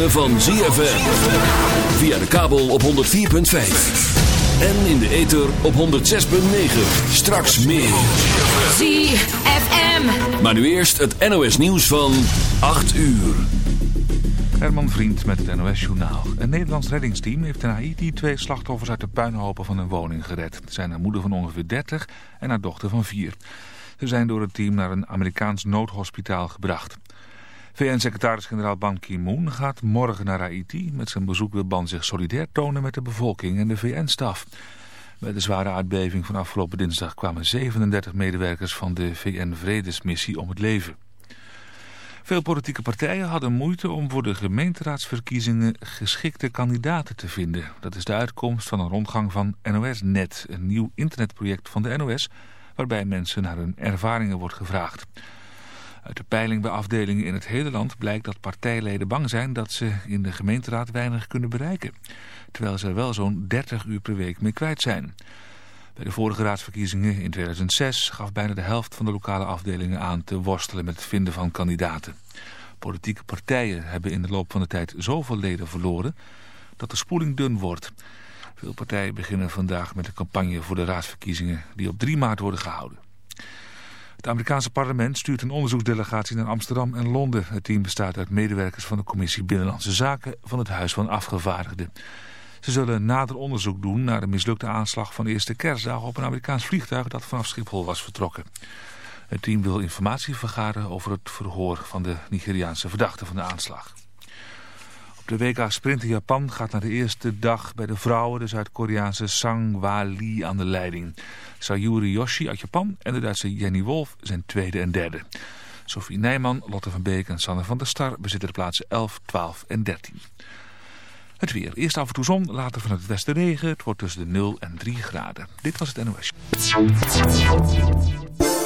Ritme van ZFM. Via de kabel op 104.5. En in de ether op 106.9. Straks meer. ZFM. Maar nu eerst het NOS nieuws van 8 uur. Herman Vriend met het NOS Journaal. Een Nederlands reddingsteam heeft in Haiti twee slachtoffers uit de puinhopen van een woning gered. Het zijn een moeder van ongeveer 30 en haar dochter van 4. Ze zijn door het team naar een Amerikaans noodhospitaal gebracht. VN-secretaris-generaal Ban Ki-moon gaat morgen naar Haiti. Met zijn bezoek wil Ban zich solidair tonen met de bevolking en de VN-staf. Bij de zware aardbeving van afgelopen dinsdag kwamen 37 medewerkers van de VN-vredesmissie om het leven. Veel politieke partijen hadden moeite om voor de gemeenteraadsverkiezingen geschikte kandidaten te vinden. Dat is de uitkomst van een rondgang van NOS-net, een nieuw internetproject van de NOS, waarbij mensen naar hun ervaringen wordt gevraagd. Uit de peiling bij afdelingen in het hele land blijkt dat partijleden bang zijn dat ze in de gemeenteraad weinig kunnen bereiken. Terwijl ze wel zo'n 30 uur per week mee kwijt zijn. Bij de vorige raadsverkiezingen in 2006 gaf bijna de helft van de lokale afdelingen aan te worstelen met het vinden van kandidaten. Politieke partijen hebben in de loop van de tijd zoveel leden verloren dat de spoeling dun wordt. Veel partijen beginnen vandaag met de campagne voor de raadsverkiezingen die op 3 maart worden gehouden. Het Amerikaanse parlement stuurt een onderzoeksdelegatie naar Amsterdam en Londen. Het team bestaat uit medewerkers van de Commissie Binnenlandse Zaken van het Huis van Afgevaardigden. Ze zullen nader onderzoek doen naar de mislukte aanslag van de eerste kerstdag op een Amerikaans vliegtuig dat vanaf Schiphol was vertrokken. Het team wil informatie vergaren over het verhoor van de Nigeriaanse verdachte van de aanslag. De WK Sprint in Japan gaat naar de eerste dag bij de vrouwen de Zuid-Koreaanse Sang-Wa Lee aan de leiding. Sayuri Yoshi uit Japan en de Duitse Jenny Wolf zijn tweede en derde. Sophie Nijman, Lotte van Beek en Sanne van der Star bezitten de plaatsen 11, 12 en 13. Het weer. Eerst af en toe zon, later van het westen regen. Het wordt tussen de 0 en 3 graden. Dit was het NOS.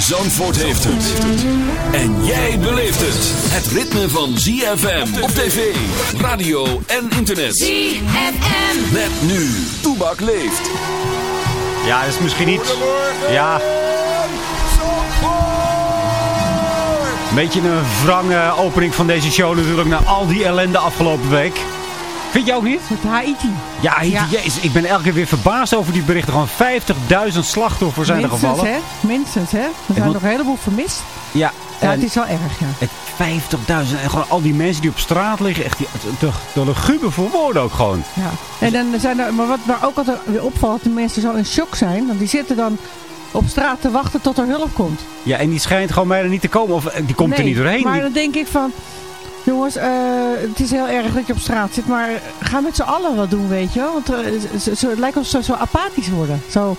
Zandvoort heeft het. En jij beleeft het. Het ritme van ZFM op tv, radio en internet. ZFM. Met nu. Toebak leeft. Ja, dat is misschien niet... Ja. Een beetje een wrange opening van deze show natuurlijk na al die ellende afgelopen week. Vind je ook niet? Met Haiti. Ja, Haiti, Ja. Jezus, ik ben elke keer weer verbaasd over die berichten. Gewoon 50.000 slachtoffers zijn er Minstens, gevallen. hè? Minstens, hè? Er zijn moet- nog een heleboel vermist. Ja, Ja, het is wel erg, ja. het 50.000. En gewoon al die mensen die op straat liggen. Echt die, de, de luguber voor woorden ook gewoon. ja. En dan zijn er, maar wat me ook altijd weer opvalt, dat de mensen zo in shock zijn. Want die zitten dan op straat te wachten tot er hulp komt. Ja, en die schijnt gewoon bijna niet te komen. Of eh, die komt er niet doorheen. Maar dan denk ik van... Jongens, eh, het is heel erg dat je op straat zit, maar ga met z'n allen wat doen, weet je wel. Want ze- het lijkt alsof ze zo apathisch worden. Zo,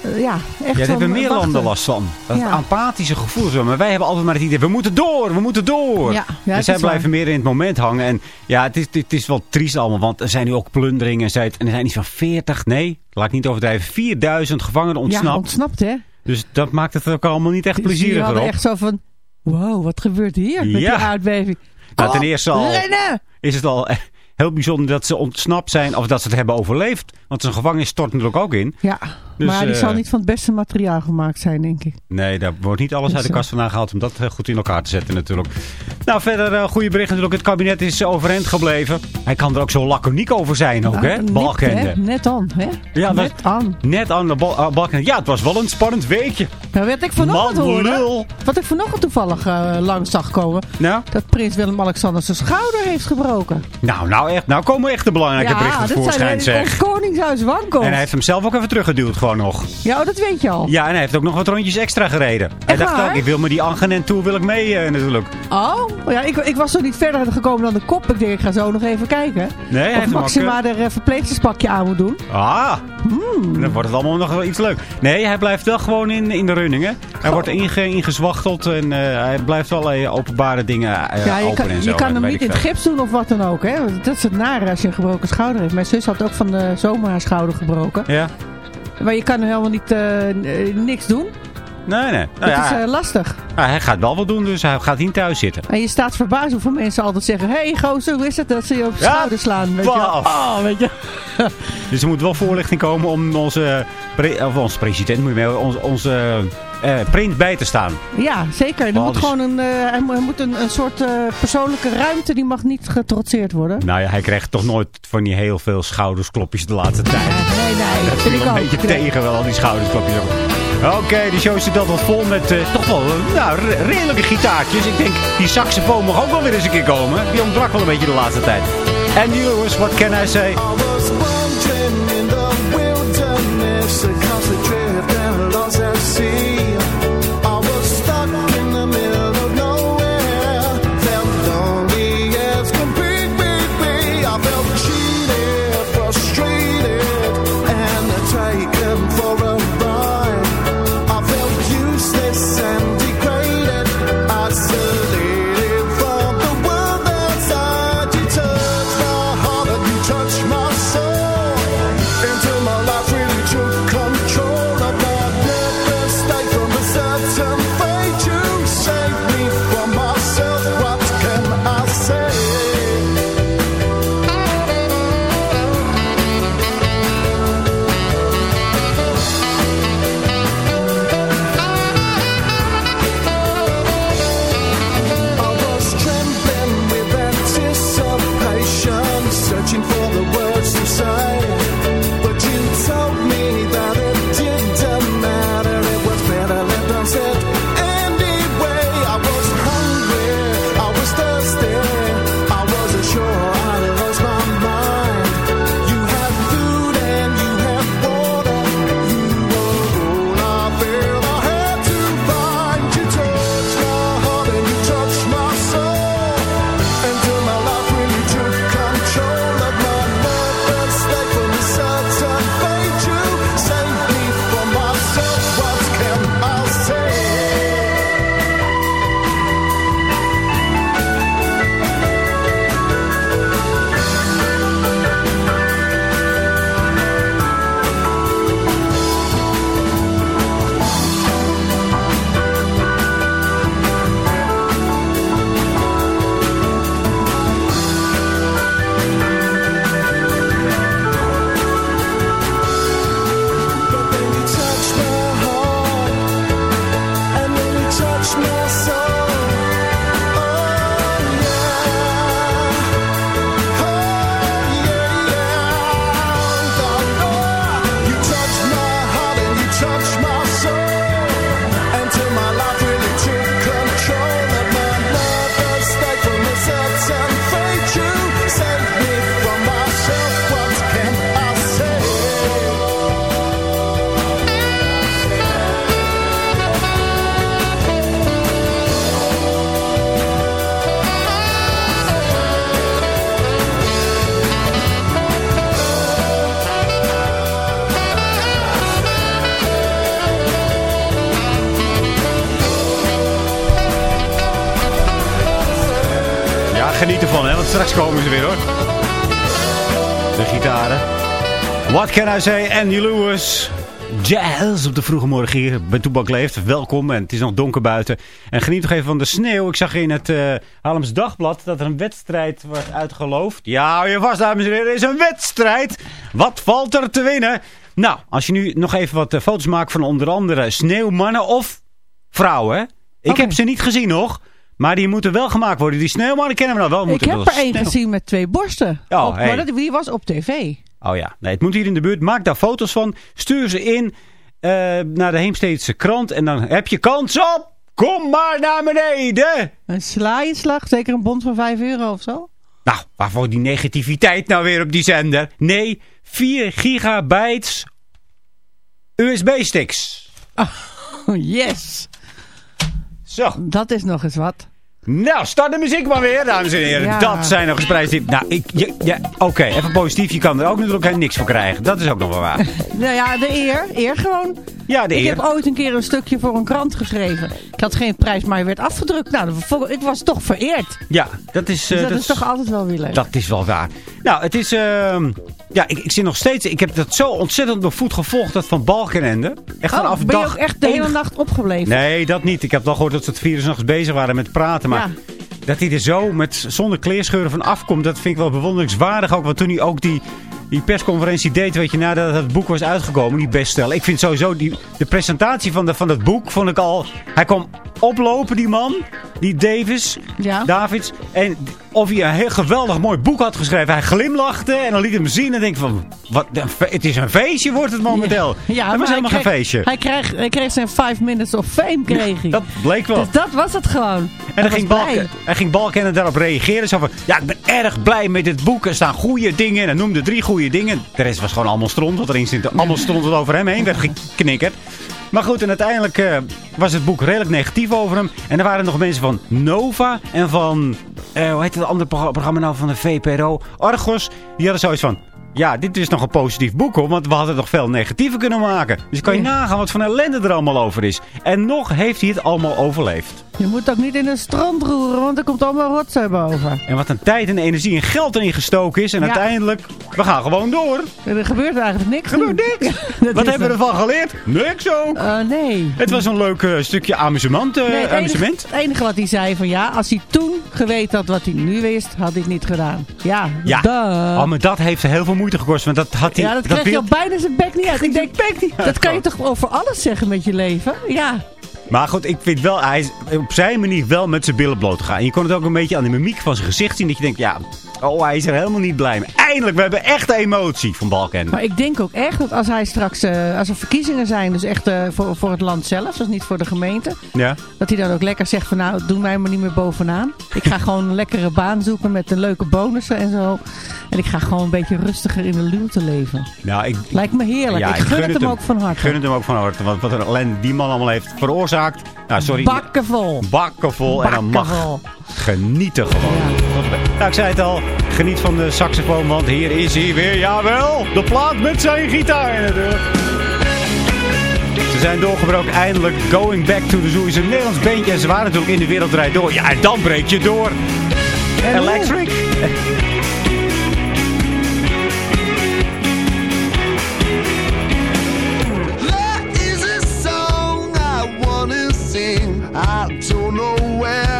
eh, ja, echt Ja, hebben meer wachten. landen last van. Dat Ja. apathische gevoel. zo. Maar wij hebben altijd maar het idee, we moeten door, we moeten door. Ja, ja, en het zij blijven waar. meer in het moment hangen. En ja, het is, het is wel triest allemaal, want er zijn nu ook plunderingen. En er zijn iets van 40, nee, laat ik niet overdrijven, 4000 gevangenen Ja, ontsnapt. ontsnapt, hè? Dus dat maakt het ook allemaal niet echt Dus plezieriger op. echt zo van... Wow, wat gebeurt hier met Ja. die aardbeving? Nou, Oh, ten eerste al Rennen! is het al eh, heel bijzonder dat ze ontsnapt zijn of dat ze het hebben overleefd. Want zo'n gevangenis stort natuurlijk ook in. Ja, Dus, maar die eh, zal niet van het beste materiaal gemaakt zijn, denk ik. Nee, daar wordt niet alles uit de kast vandaan gehaald om dat eh, goed in elkaar te zetten natuurlijk. Nou, verder eh, goede bericht natuurlijk. Het kabinet is overeind gebleven. Hij kan er ook zo laconiek over zijn ook, hè? Nou, net, Balkende. hè? Net aan, hè? Ja, net aan. Net aan de bal, uh, Balkende. Ja, het was wel een spannend weekje. Nou, wat ik vanochtend lul. wat ik vanochtend toevallig eh, langs zag komen, Nou, dat prins Willem-Alexander zijn schouder heeft gebroken. nou, nou, echt, nou komen echt de belangrijke berichten dat tevoorschijn, zijn zeg. koningshuis wankel. En hij heeft hem zelf ook even teruggeduwd gewoon nog. Ja, oh, dat weet je al. Ja, en hij heeft ook nog wat rondjes extra gereden. Hij dacht waar? ook, ik wil met die Angen Tour wil ik mee eh, natuurlijk. Oh, ja, ik, ik was er niet verder gekomen dan de kop. Ik denk, ik ga zo nog even kijken. Nee, hij of heeft ook, Maxima er uh, verpleegsterspakje aan moet doen. Ah, Hmm. dan wordt het allemaal nog wel iets leuk. Nee, hij blijft wel gewoon in, in de running, hè. Hij wordt inge, ingezwachteld en eh, hij blijft wel allerlei openbare dingen eh, ja, je open kan, en zo. je kan en hem niet in het gips doen of wat dan ook. Hè? Dat is het nare als je een gebroken schouder heeft. Mijn zus had ook van de zomer haar schouder gebroken. Ja? Maar je kan helemaal niet, eh, niks doen. Nee, nee. Nou dat ja, is eh, lastig. nou, hij gaat wel wat doen, dus hij gaat niet thuis zitten. En je staat verbaasd hoeveel mensen altijd zeggen... Hé, hey, gozer, hoe is het dat ze je op Ja, schouder slaan? Weet je? Oh, weet je. Dus er moet wel voorlichting komen om onze, pre- of onze president, moet je mee, onze, onze eh, prins bij te staan. Ja, zeker. Er Oh, moet dus- gewoon een, hij moet, een, een soort eh, persoonlijke ruimte... die mag niet getrotseerd worden. Nou ja, hij krijgt toch nooit van die heel veel schoudersklopjes de laatste tijd. Nee, nee, dat vind ik een beetje tegen wel, al die schoudersklopjes. Oké, de show zit altijd vol met toch wel nou, re- redelijke gitaartjes. Ik denk, die saxofoon mag ook wel weer eens een keer komen. Die ontbrak wel een beetje de laatste tijd. En Lewis, what can I say? Can I say? Andy Lewis. jazz op de vroege morgen hier bij Toebak Leeft. Welkom en het is nog donker buiten. En geniet nog even van de sneeuw. Ik zag in het uh, Haarlems Dagblad dat er een wedstrijd wordt uitgeloofd. Ja, je vast dames en heren, er is een wedstrijd. Wat valt er te winnen? Nou, als je nu nog even wat uh, foto's maakt van onder andere sneeuwmannen of vrouwen. Ik Okay. heb ze niet gezien nog. Maar die moeten wel gemaakt worden. Die sneeuwmannen kennen we nou wel. Ik Moeten heb wel er één gezien met twee borsten. Oh, Op- hey. Maar dat, die was op tv. Oh ja, nee, het moet hier in de buurt. Maak daar foto's van. Stuur ze in eh, naar de Heemsteedse krant. En dan heb je kans op. Kom maar naar beneden. Een slaaienslag, zeker een bond van 5 euro of zo. Nou, waarvoor die negativiteit nou weer op die zender? Nee, 4 gigabytes USB-sticks. Oh, yes. Zo. Dat is nog eens wat. Nou, start de muziek maar weer, dames en heren. Ja. Dat zijn nog eens prijzen. Nou, ik, ja, oké, even positief. Je kan er ook natuurlijk helemaal niks voor krijgen. Dat is ook nog wel waar. Nou ja, de eer. Eer gewoon. Ja, de Ik heb ooit een keer een stukje voor een krant geschreven. Ik had geen prijs, maar je werd afgedrukt. Nou, ik was toch vereerd. Ja, dat is... Dus eh, dat, is toch altijd wel weer leuk. Dat is wel waar. Nou, het is... ehm, ja, ik, ik zit nog steeds... Ik heb dat zo ontzettend op voet gevolgd, dat van Balkenende. Echt oh, vanaf ben je dag ook echt de hele nacht opgebleven? Nee, dat niet. Ik heb wel gehoord dat ze het vier uur 's nachts bezig waren met praten. Maar Ja. dat hij er zo met, zonder kleerscheuren van afkomt, dat vind ik wel bewonderingswaardig ook. Want toen hij ook die, die persconferentie deed, weet je, nadat het boek was uitgekomen, die bestseller. Ik vind sowieso die, de presentatie van, de, van dat boek, vond ik al... Hij kwam oplopen, die man, die Davis, Ja. Davids. En of hij een heel geweldig mooi boek had geschreven. Hij glimlachte en dan liet hem zien en denk van... Wat, het is een feestje wordt het momenteel. Ja, dat was helemaal hij geen kreeg- feestje. Hij kreeg, hij kreeg zijn 5 minutes of fame, kreeg hij. Dat bleek wel. Dus dat was het gewoon. En Hij dan ging. Balken, en ging Balkenende daarop reageren. Zo van, ja, ik ben erg blij met dit boek. Er staan goede dingen. En hij noemde drie goede dingen. De rest was gewoon allemaal stront. Wat erin zit. Allemaal stront wat over hem heen werd geknikkerd. Maar goed, en uiteindelijk eh, was het boek redelijk negatief over hem. En er waren nog mensen van Nova en van... eh, hoe heet het andere pro- programma nou van de VPRO? Argos. Die hadden zoiets van... Ja, dit is nog een positief boek hoor, want we hadden nog veel negatiever kunnen maken. Dus kan je nagaan wat voor ellende er allemaal over is. En nog heeft hij het allemaal overleefd. Je moet ook niet in een strand roeren, want er komt allemaal rotzooi boven. En wat een tijd en energie en geld erin gestoken is. En Ja. uiteindelijk, we gaan gewoon door. Er gebeurt eigenlijk niks. Gebeurt niks. Wat hebben we ervan geleerd? Niks ook. Eh, nee. Het was een leuk eh, stukje amusement. Nee, het, enige, amusement. het enige wat hij zei van ja, als hij toen geweten had wat hij nu wist, had hij het niet gedaan. Ja, Ja, oh, maar dat heeft heel veel moeite gekost. Want dat had hij... ja, dat kreeg je al bijna zijn bek niet uit. Ik denk, dat kan je toch over alles zeggen met je leven? Ja. Maar goed, ik vind wel, hij is op zijn manier wel met zijn billen bloot gegaan. En je kon het ook een beetje aan de mimiek van zijn gezicht zien. Dat je denkt, ja, oh, hij is er helemaal niet blij mee. Eindelijk, we hebben echt emotie van Balken. Maar ik denk ook echt dat als hij straks, eh, als er verkiezingen zijn, dus echt eh, voor, voor het land zelf, dus niet voor de gemeente, Ja. dat hij dan ook lekker zegt van nou, doe mij maar niet meer bovenaan. Ik ga gewoon een lekkere baan zoeken met de leuke bonussen en zo. En ik ga gewoon een beetje rustiger in de luwte leven. Nou, ik, Lijkt me heerlijk. ik gun, het hem ook van Ik harte. gun het hem ook van harte. Want wat een ellende die man allemaal heeft veroorzaakt. Nou, sorry. Bakken vol. Bakken vol. En dan mag Bakkenvol. genieten gewoon. Nou, ik zei het al. Geniet van de saxofoon. Want hier is hij weer. Jawel. De plaat met zijn gitaar natuurlijk. Ze zijn doorgebroken eindelijk. Going Back to the Zoo is een Nederlands beentje. En ze waren natuurlijk in de wereldrijd door. Ja, en dan breek je door. Electric. There is a song I wanna sing. I don't know where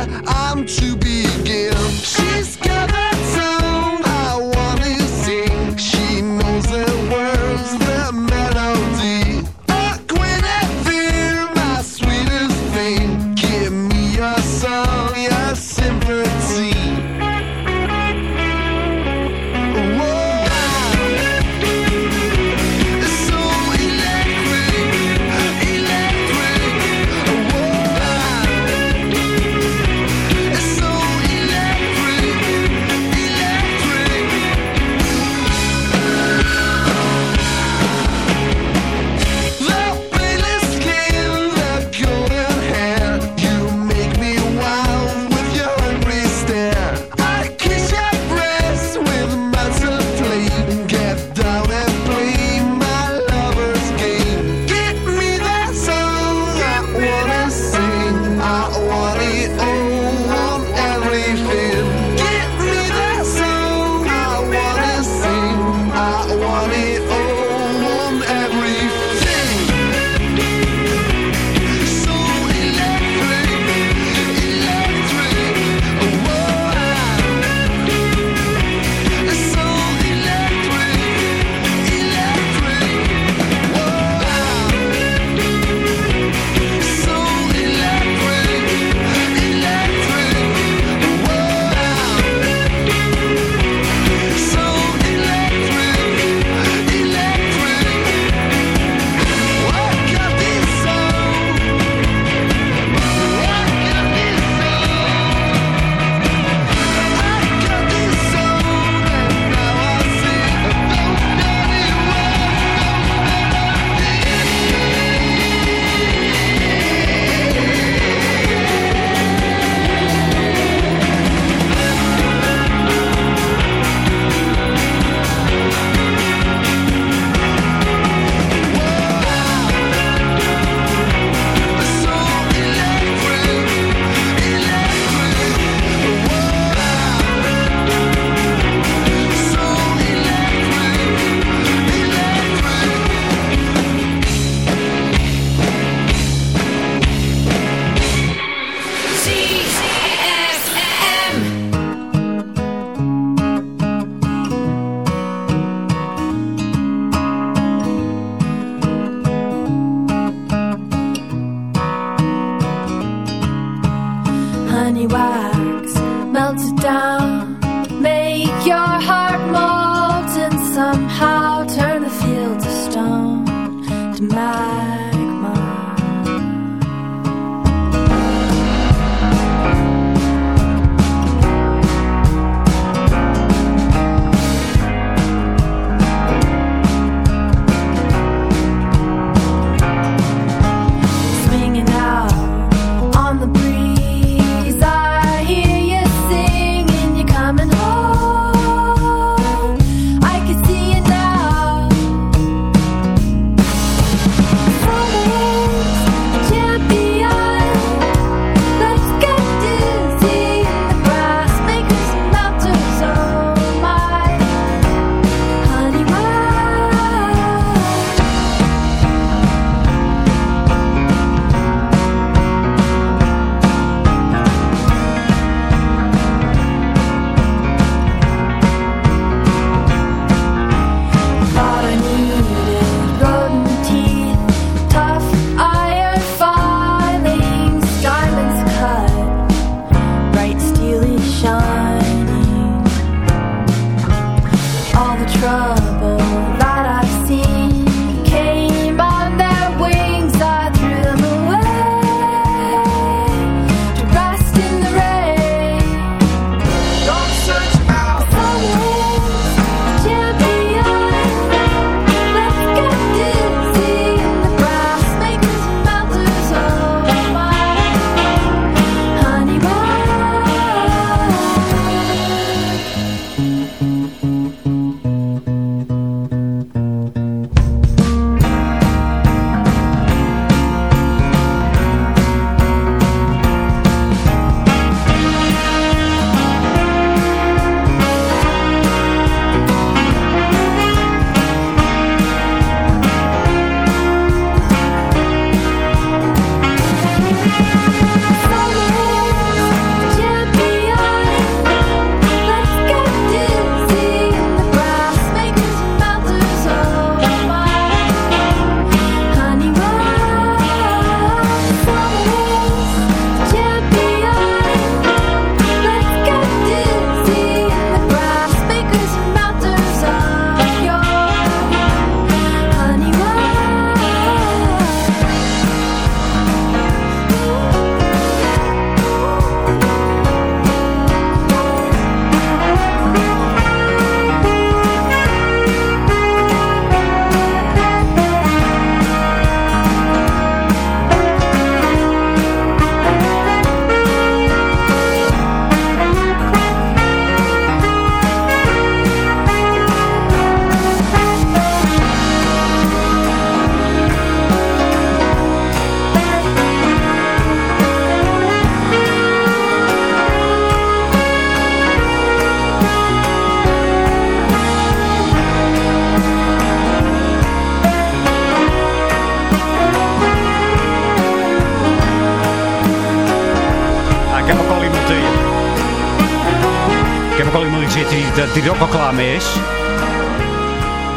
die er ook al klaar mee is.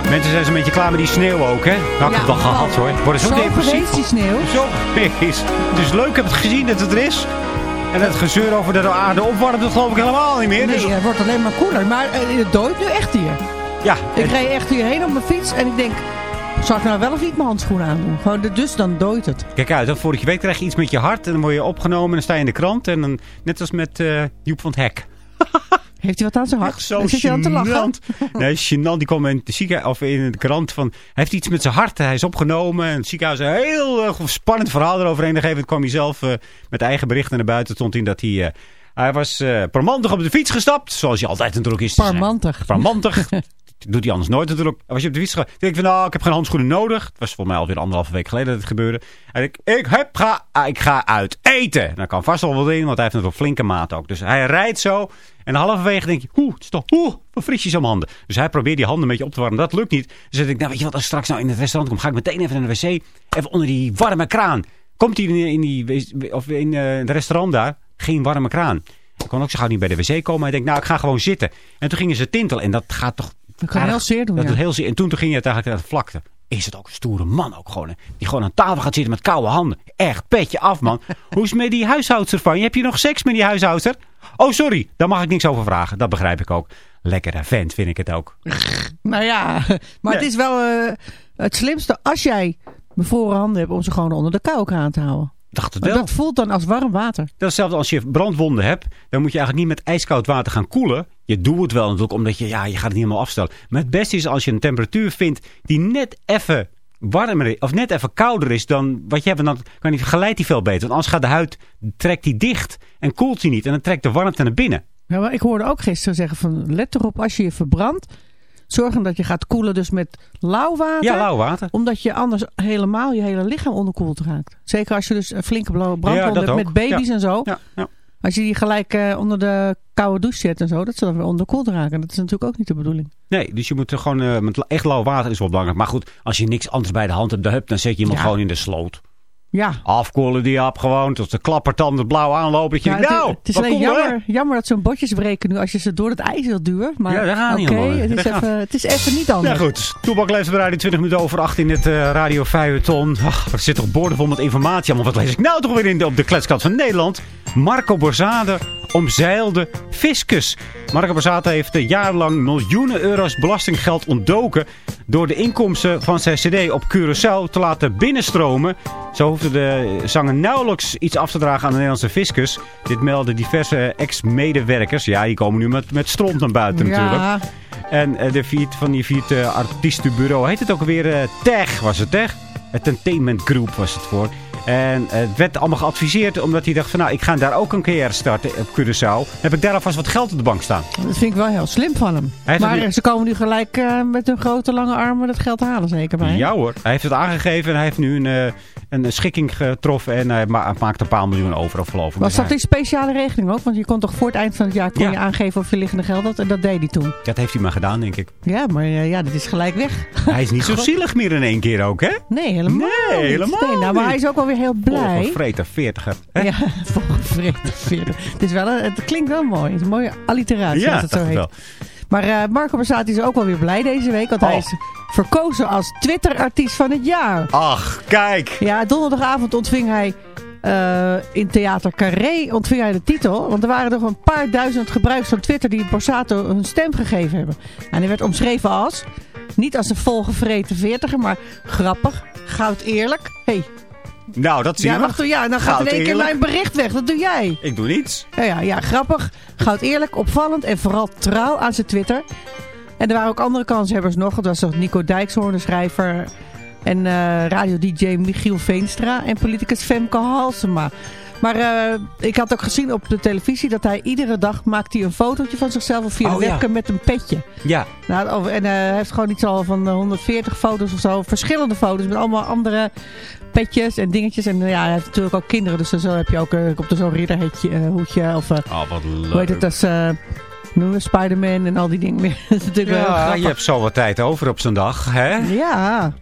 Mensen zijn zo'n beetje klaar met die sneeuw ook, hè? Nou, ik heb het wel gehad, hoor. Worden zo, Zo depressief. geweest die sneeuw. Zo geweest. Het is leuk, ik heb het gezien dat het er is. En het gezeur over de aarde opwarmt, dat geloof ik helemaal niet meer. Nee, Dus, het wordt alleen maar koeler. Maar eh, het dooit nu echt hier. ja, Ik en- reed echt hierheen op mijn fiets en ik denk... Zal ik nou wel of niet mijn handschoenen aandoen? Gewoon, de- dus dan dooit het. Kijk uit, dan vorige week krijg je iets met je hart en dan word je opgenomen en dan sta je in de krant. En dan, net als met eh, Joep van het Hek. Heeft hij wat aan zijn hart? Echt zo zit je aan te lachen. Nee. Die kwam in de, ziekenhuis, of in de krant van... Hij heeft iets met zijn hart. Hij is opgenomen. En het ziekenhuis een heel eh, spannend verhaal eroverheen. Op een gegeven moment kwam hij zelf eh, met eigen berichten naar buiten. stond in dat hij... eh, hij was eh parmantig op de fiets gestapt. Zoals je altijd natuurlijk is. te zijn. Parmantig. Parmantig. Doet hij anders nooit natuurlijk. Als je op de fiets gaat, denk ik van nou, ik heb geen handschoenen nodig. Het was volgens mij alweer anderhalve week geleden dat het gebeurde. En ik, ik, heb, ga, ah, ik ga uit eten. Nou kan vast wel wat in, want hij heeft natuurlijk flinke maat ook. Dus hij rijdt zo. En halverwege denk je, oeh, het is toch, wat frisjes mijn handen. Dus hij probeert die handen een beetje op te warmen. Dat lukt niet. Dus dan denk ik, nou weet je wat, als ik straks nou in het restaurant kom, ga ik meteen even naar de wc. Even onder die warme kraan. Komt hij in, die, of in eh, het restaurant daar, geen warme kraan. Ik kon ook zo gauw niet bij de wc komen. Hij denkt, nou, ik ga gewoon zitten. En toen gingen ze tintelen. En dat gaat toch... Dat kan erg- heel zeer doen, Dat ja. heel zeer. En toen, toen ging je het eigenlijk naar de vlakte. Is het ook een stoere man ook gewoon. Hè? Die gewoon aan tafel gaat zitten met koude handen. Echt, petje af man. Hoe is het met die huishoudster van je? Heb je nog seks met die huishoudster? Oh, sorry. Daar mag ik niks over vragen. Dat begrijp ik ook. Lekkere vent vind ik het ook. Nou ja, maar het is wel eh, het slimste als jij bevroren handen hebt om ze gewoon onder de koukraan te houden. Dacht het wel. dat voelt dan als warm water. Dat is hetzelfde als je brandwonden hebt. Dan moet je eigenlijk niet met ijskoud water gaan koelen. Je doet het wel natuurlijk, omdat je, ja, je gaat het niet helemaal afstellen. Maar het beste is als je een temperatuur vindt die net even warmer is, of net even kouder is dan wat je hebt. Dan kan die, geleidt die veel beter. Want anders gaat de huid, trekt die dicht en koelt die niet. En dan trekt de warmte naar binnen. Ja, maar ik hoorde ook gisteren zeggen van let erop als je je verbrandt. Zorg dan dat je gaat koelen dus met lauw water. Ja, lauw water. Omdat je anders helemaal je hele lichaam onderkoeld raakt. Zeker als je dus een flinke blauwe brandwonden dat hebt met baby's Ja. en zo. Ja, ja. Als je die gelijk eh, onder de koude douche zet en zo. Dat ze dan weer onderkoeld raken. Dat is natuurlijk ook niet de bedoeling. Nee, dus je moet er gewoon, eh, met echt lauw water is wel belangrijk. Maar goed, als je niks anders bij de hand hebt, dan zet je iemand Ja. gewoon in de sloot. Ja. Afkoelen die op gewoon, tot de klappertanden blauw aanlopen. Dat je Ja, denkt, het, nou, het is alleen jammer, jammer dat zo'n botjes breken nu als je ze door het ijs wilt duwen. Maar Ja, dat gaat niet oké, helemaal. het, is Dat gaat- even- het is even niet anders. Ja goed, Toebak leeft bij Radio 20 minuten over 8 in het eh, Radio Feuilleton. Ach, er zit toch boordevol met informatie. Allemaal wat lees ik nou toch weer in de, op de kletskant van Nederland. Marco Borzade omzeilde fiscus. Marco Borzade heeft eh, jarenlang miljoenen euro's belastinggeld ontdoken... door de inkomsten van zijn cd op Curaçao te laten binnenstromen. Zo hoefde de zanger nauwelijks iets af te dragen aan de Nederlandse fiscus. Dit melden diverse ex-medewerkers. Ja, die komen nu met, met stront naar buiten natuurlijk. Ja, En eh, de viert van die viert uh, artiestenbureau heet het ook weer eh TEG was het TEG. Entertainment Group was het voor. En het werd allemaal geadviseerd omdat hij dacht van nou ik ga daar ook een carrière starten op Curaçao. Heb ik daar alvast wat geld op de bank staan. dat vind ik wel heel slim van hem. Maar ze komen nu gelijk eh, met hun grote lange armen dat geld halen zeker bij. Ja hoor. Hij heeft het aangegeven en hij heeft nu een, eh, een schikking getroffen en hij ma- maakt een paar miljoen over of geloof ik. Was dat een speciale regeling ook? Want je kon toch voor het eind van het jaar kon Ja. je aangeven of je liggende geld had. En dat deed hij toen. Dat heeft hij maar gedaan denk ik. Ja, maar eh, ja, dat is gelijk weg. Hij is niet zo zielig meer in één keer ook hè? Nee, helemaal Nee, niet. helemaal nee, nou, maar niet. hij is ook wel weer heel blij. Volgevreten veertiger. Ja, volgevreten veertig. Het, is wel een, het klinkt wel mooi. Het is een mooie alliteratie Ja, als het zo heet. wel. Maar eh, Marco Borsato is ook wel weer blij deze week. Want hij Oh. is verkozen als Twitter-artiest van het jaar. Ach, kijk. Ja, donderdagavond ontving hij eh, in Theater Carré ontving hij de titel. Want er waren nog een paar duizend gebruikers van Twitter die Borsato hun stem gegeven hebben. En hij werd omschreven als, niet als een volgevreten veertiger, maar grappig, goud eerlijk. hey, Nou, dat zie ja, je wacht, nog. ja, dan gaat in één keer Goud mijn bericht weg. Dat doe jij. Ik doe niets. Ja, ja, ja, grappig, goud eerlijk, opvallend en vooral trouw aan zijn Twitter. En er waren ook andere kanshebbers nog. Dat was toch Nico Dijkshoorn, de schrijver. En eh radio-dj Michiel Veenstra. En politicus Femke Halsema. Maar eh, ik had ook gezien op de televisie dat hij iedere dag maakt hij een fotootje van zichzelf of via Oh, ja. webcam met een petje. Ja, Nou, over- en eh, hij heeft gewoon iets al van eh, 140 foto's of zo. Verschillende foto's met allemaal andere petjes en dingetjes. En eh, ja, hij heeft natuurlijk ook kinderen. Dus zo heb je ook eh, op de zo'n ridderhoedje eh, hoedje of... oh, wat leuk. hoe heet het, als uh, Spider-Man en al die dingen meer. dat is natuurlijk wel heel Ja, je hebt zo wat tijd over op zo'n dag, hè? Ja,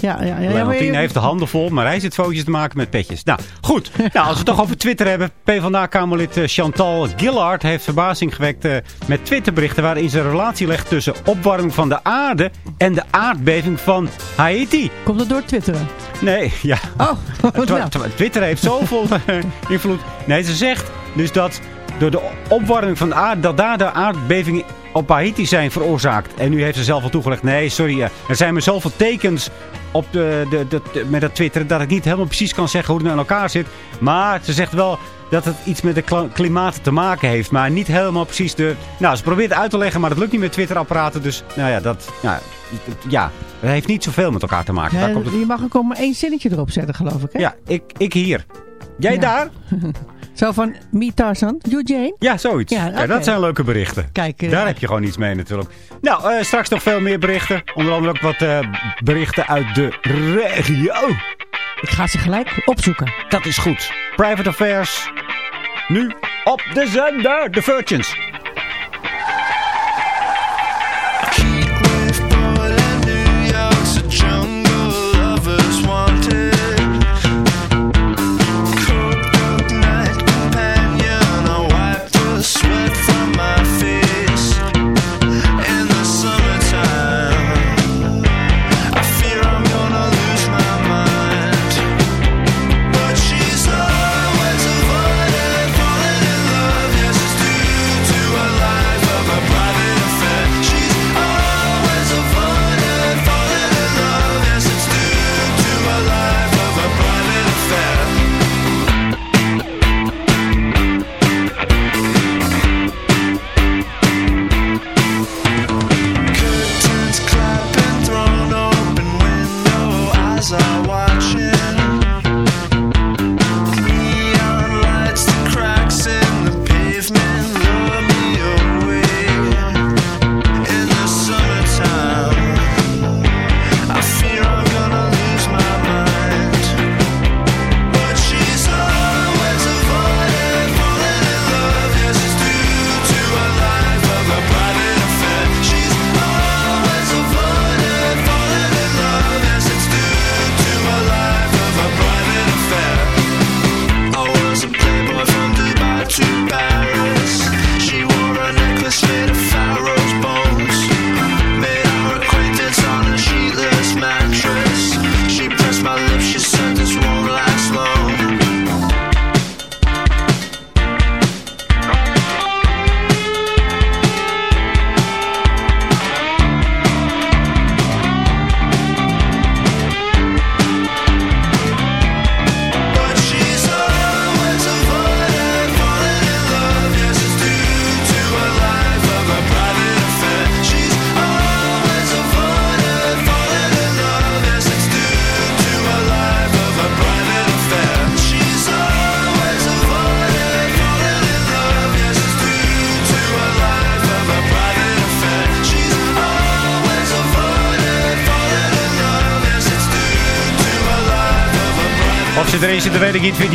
Ja, ja, ja, Leontine je- heeft de handen vol, maar hij zit fotootjes te maken met petjes. Nou, goed. Nou, als we het toch over Twitter hebben. PvdA-kamerlid eh, Chantal Gillard heeft verbazing gewekt eh, met Twitterberichten... waarin ze een relatie legt tussen opwarming van de aarde en de aardbeving van Haiti. Komt het door twitteren? Nee, ja. Oh, nou. Twitter heeft zoveel eh, invloed. Nee, ze zegt dus dat door de opwarming van de aarde... dat daar de aardbevingen op Haiti zijn veroorzaakt. En nu heeft ze zelf al toegelegd... nee, sorry, er zijn maar zoveel tekens op de, de, de, de- met dat Twitter... dat ik niet helemaal precies kan zeggen hoe het in elkaar zit. Maar ze zegt wel dat het iets met de kla- klimaat te maken heeft. Maar niet helemaal precies de... Nou, ze probeert het uit te leggen, maar dat lukt niet met Twitter-apparaten. Dus, nou ja, dat... Nou, ja, het heeft niet zoveel met elkaar te maken. Daar komt het je mag ook maar één zinnetje erop zetten, geloof ik. Hè? ja, ik, ik hier. Jij Ja. daar? Zo van, me Tarzan, you Jane. Ja, zoiets. Ja, dat zijn leuke berichten. Kijk, eh, Daar heb je gewoon iets mee natuurlijk. Nou, eh, straks nog veel meer berichten. Onder andere ook wat eh, berichten uit de regio. Ik ga ze gelijk opzoeken. Dat is goed. Private Affairs. Nu op de zender. The Virgins.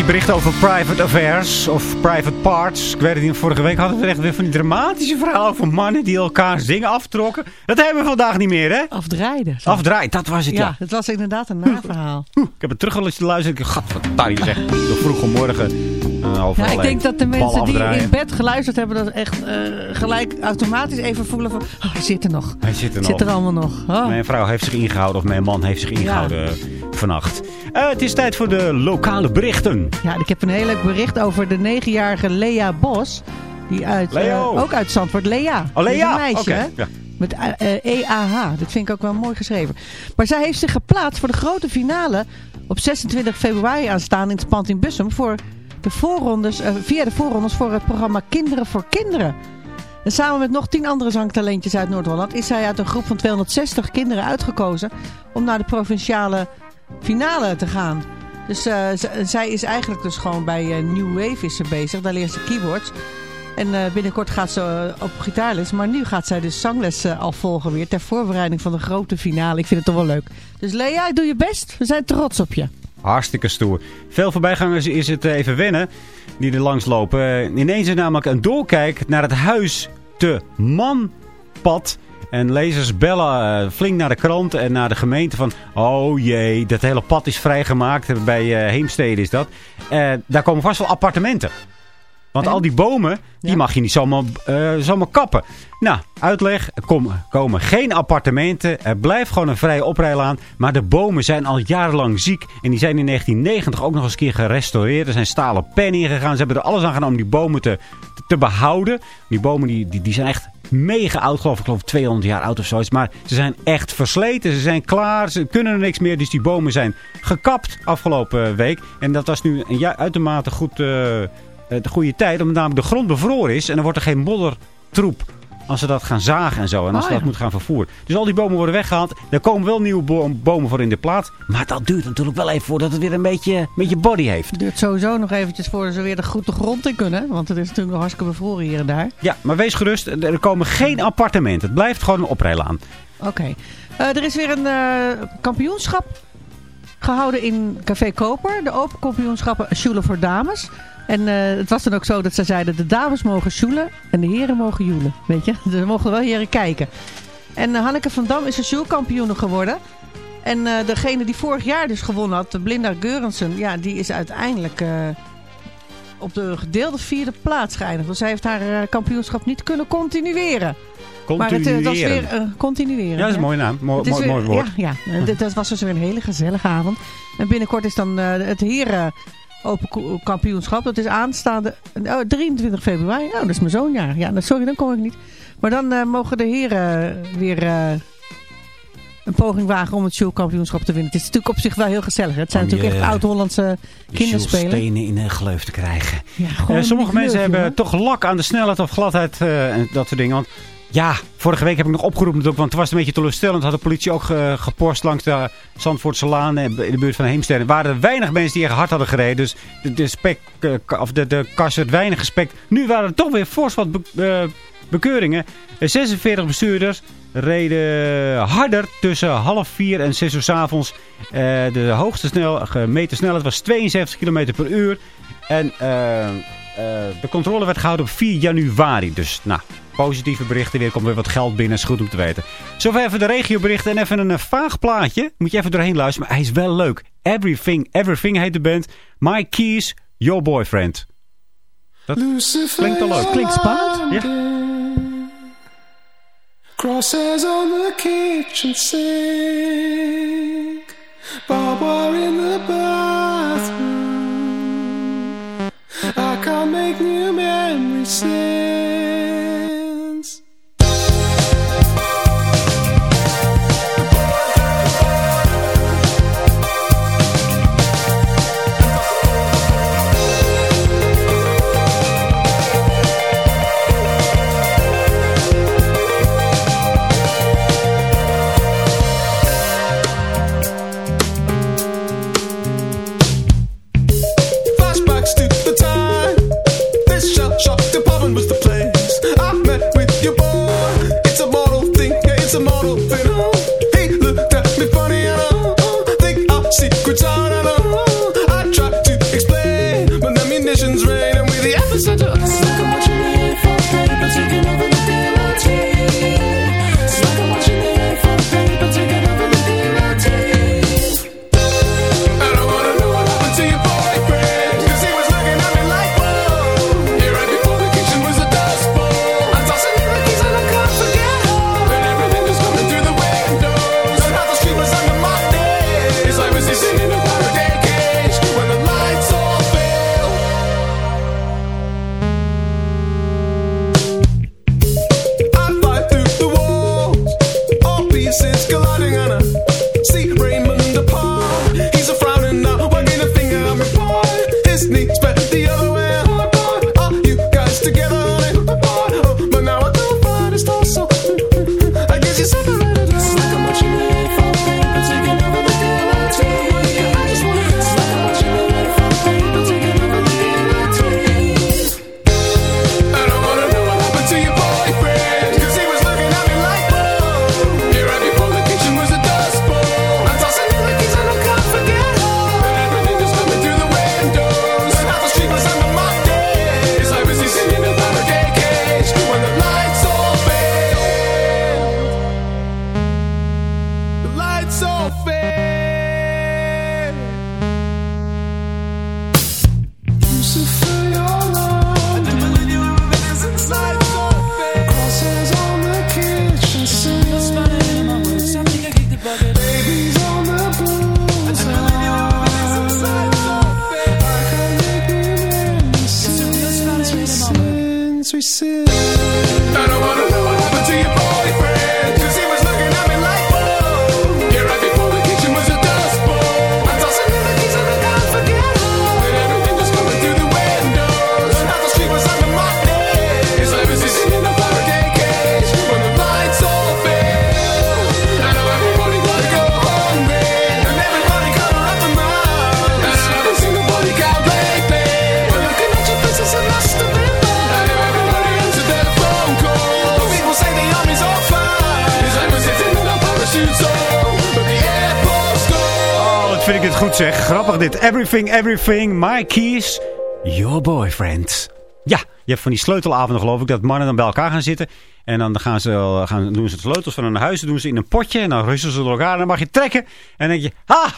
Berichten over private affairs of private parts. Ik weet het niet. Vorige week hadden we echt weer van die dramatische verhalen over mannen die elkaar zingen aftrokken. Dat hebben we vandaag niet meer, hè? Afdraaiden. Zo. Dat was het, ja. Ja, het was inderdaad een naverhaal. Ik heb het terug te luisteren. Ik dacht, gadverdamme, zeg. De vroege morgen. Ja, ik denk dat de mensen die in bed geluisterd hebben... dat echt eh, gelijk automatisch even voelen van... Oh, hij zit er nog. Hij zit er nog. Zit er allemaal nog. Oh. Mijn vrouw heeft zich ingehouden, of mijn man heeft zich ingehouden eh, vannacht. Eh, het is tijd voor de lokale berichten. Ja, ik heb een heel leuk bericht over de negenjarige Lea Bos. Die uit, ook uit Zandvoort. Lea. Oh, Lea. Een meisje, hè? ja. Met EAH. Dat vind ik ook wel mooi geschreven. Maar zij heeft zich geplaatst voor de grote finale op 26 februari aanstaan in het pand in Bussum. Voor de voorrondes, eh, via de voorrondes voor het programma Kinderen voor Kinderen. En samen met nog tien andere zangtalentjes uit Noord-Holland is zij uit een groep van 260 kinderen uitgekozen om naar de provinciale finale te gaan. Dus eh, zij is eigenlijk dus gewoon bij eh, New Wave is bezig. Daar leert ze keyboards. En binnenkort gaat ze op gitaarles. Maar nu gaat zij dus zangles eh, al volgen weer. Ter voorbereiding van de grote finale. Ik vind het toch wel leuk. Dus Lea, doe je best. We zijn trots op je. Hartstikke stoer. Veel voorbijgangers is het even wennen die er langs lopen. Eh, Ineens is namelijk een doorkijk naar het huis te Manpad. En lezers bellen eh, flink naar de krant en naar de gemeente van... Oh jee, dat hele pad is vrijgemaakt. Bij eh, Heemstede is dat. Daar komen vast wel appartementen. Want En? al die bomen, die Ja. mag je niet zomaar, eh, zomaar kappen. Nou, uitleg. Er kom- komen geen appartementen. Er blijft gewoon een vrije oprijlaan. Maar de bomen zijn al jarenlang ziek. En die zijn in 1990 ook nog eens een keer gerestaureerd. Er zijn stalen pennen ingegaan. Ze hebben er alles aan gedaan om die bomen te, te behouden. Die bomen die, die, die zijn echt mega oud. Geloof ik, geloof 200 jaar oud of zoiets. Maar ze zijn echt versleten. Ze zijn klaar. Ze kunnen er niks meer. Dus die bomen zijn gekapt afgelopen week. En dat was nu een ja, uitermate goed... eh, de goede tijd. Omdat namelijk de grond bevroren is. En dan wordt er geen moddertroep. Als ze dat gaan zagen en zo. En als Oh, ze dat ja. moeten gaan vervoeren. Dus al die bomen worden weggehaald. Er komen wel nieuwe bo- bomen voor in de plaats. Maar dat duurt natuurlijk wel even voordat het weer een beetje, een beetje body heeft. Het duurt sowieso nog eventjes voordat ze weer de, goed de grond in kunnen. Want het is natuurlijk nog hartstikke bevroren hier en daar. Ja, maar wees gerust. Er komen geen appartementen. Het blijft gewoon een oprijlaan. Oké. Eh, er is weer een eh, kampioenschap gehouden in Café Koper. De open kampioenschappen Sjoelen voor dames. En eh, het was dan ook zo dat ze zeiden de dames mogen sjoelen en de heren mogen joelen. Weet je? Dus er mogen wel heren kijken. En eh, Hanneke van Dam is de sjoelkampioene geworden. En eh, degene die vorig jaar dus gewonnen had, Blinda Geurensen, ja, die is uiteindelijk op de gedeelde vierde plaats geëindigd. Dus zij heeft haar kampioenschap niet kunnen continueren. Maar het, was weer Continueren. eh, continueren. Ja, dat is een mooie naam. Mooi, mooi, weer- mooi woord. Ja, ja. Dat was dus weer een hele gezellige avond. En binnenkort is dan het heren open kampioenschap. Dat is aanstaande oh, 23 februari. Oh, dat is mijn zoonjaar. Ja, nou, sorry, dan kom ik niet. Maar dan eh, mogen de heren weer eh, een poging wagen om het showkampioenschap te winnen. Het is natuurlijk op zich wel heel gezellig. hè. Het zijn Om natuurlijk je- echt oud-Hollandse kinderspelen. stenen in een gleuf te krijgen. Ja, Eh, sommige mensen hebben jongen. toch lak aan de snelheid of gladheid eh, en dat soort dingen. Want ja, vorige week heb ik nog opgeroepen natuurlijk, want het was een beetje teleurstellend. Had de politie ook ge- geporst langs de Zandvoortse Laan eh, in de buurt van Heemstede. Er waren er weinig mensen die echt hard hadden gereden. Dus de, de, spek, eh, of de, de kas werd weinig gespekt. Nu waren er toch weer fors wat be- eh, bekeuringen. Eh, 46 bestuurders reden harder tussen half vier en zes uur s avonds. Eh, de hoogste snel, gemeten snelheid was 72 km per uur. En eh, eh, de controle werd gehouden op 4 januari. Dus nou, positieve berichten weer. Komt weer wat geld binnen. Is goed om te weten. Zover even de regioberichten en even een eh, vaag plaatje. Moet je even doorheen luisteren. Maar hij is wel leuk. Everything, Everything heet de band. My Keys, Your Boyfriend. Dat klinkt al leuk. Klinkt spannend. Ja. Crosses on the kitchen sink. Barbara in the bathroom. I can't make new memories. this. Goed zeg. Grappig dit. Everything, everything, my keys, your boyfriend. Ja, je hebt van die sleutelavonden geloof ik, dat mannen dan bij elkaar gaan zitten. En dan gaan ze, gaan, doen ze de sleutels van hun huis doen ze in een potje. En dan rusten ze door elkaar en dan mag je trekken. En dan denk je, ha,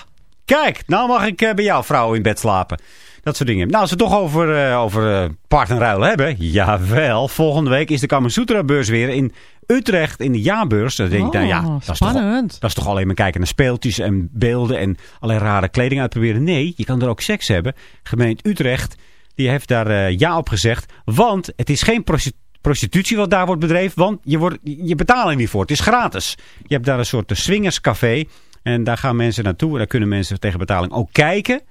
kijk, nou mag ik eh, bij jouw vrouw in bed slapen. Dat soort dingen. Nou, als we het toch over, eh, over eh, partnerruil hebben. Jawel, volgende week is de Kamasutra beurs weer in Utrecht in de jaarbeurs. Dan denk ik, nou ja, Oh, dat is, toch, dat is toch alleen maar kijken naar speeltjes en beelden en allerlei rare kleding uitproberen. Nee, je kan er ook seks hebben. Gemeente Utrecht, die heeft daar eh, ja op gezegd. Want het is geen prosti- prostitutie wat daar wordt bedreven. Want je, wordt, je betaalt er niet voor. Het is gratis. Je hebt daar een soort swingerscafé. En daar gaan mensen naartoe. Daar kunnen mensen tegen betaling ook kijken.